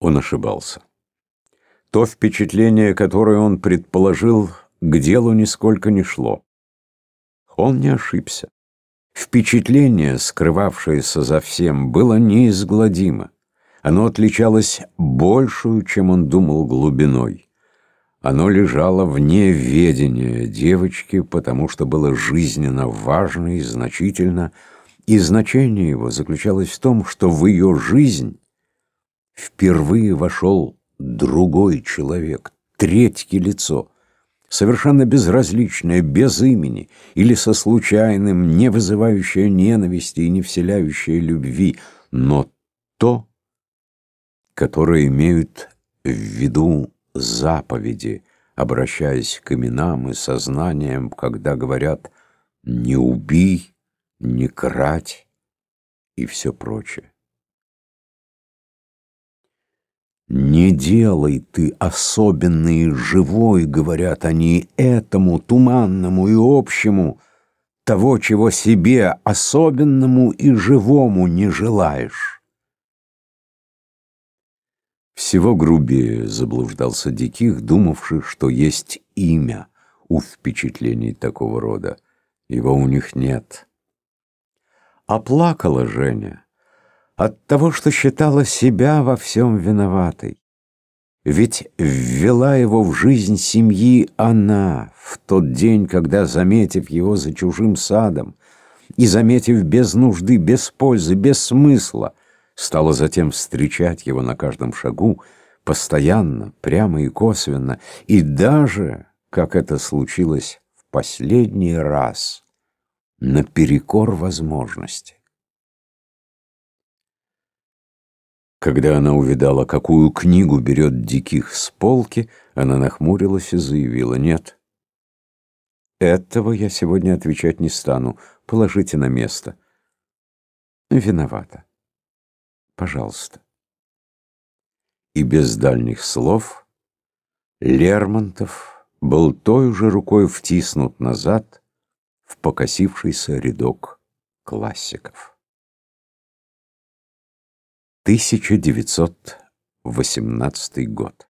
Он ошибался. То впечатление, которое он предположил, к делу нисколько не шло. Он не ошибся. Впечатление, скрывавшееся за всем, было неизгладимо. Оно отличалось большую, чем он думал, глубиной. Оно лежало вне ведения девочки, потому что было жизненно важно и значительно, и значение его заключалось в том, что в ее жизнь впервые вошел другой человек, третье лицо, совершенно безразличное, без имени, или со случайным, не вызывающее ненависти и не вселяющее любви, но то, которое имеют в виду заповеди, обращаясь к именам и сознаниям, когда говорят «не убий», «не крать» и все прочее. «Не делай ты особенный и живой», — говорят они, — «этому туманному и общему, того, чего себе особенному и живому не желаешь». Всего грубее заблуждался Диких, думавших, что есть имя у впечатлений такого рода. Его у них нет. А плакала Женя от того, что считала себя во всем виноватой. Ведь ввела его в жизнь семьи она в тот день, когда, заметив его за чужим садом и заметив без нужды, без пользы, без смысла, стала затем встречать его на каждом шагу, постоянно, прямо и косвенно, и даже, как это случилось в последний раз, наперекор возможности. Когда она увидала, какую книгу берет Диких с полки, она нахмурилась и заявила «Нет». «Этого я сегодня отвечать не стану. Положите на место». «Виновата. Пожалуйста». И без дальних слов Лермонтов был той же рукой втиснут назад в покосившийся рядок классиков. 1918 год.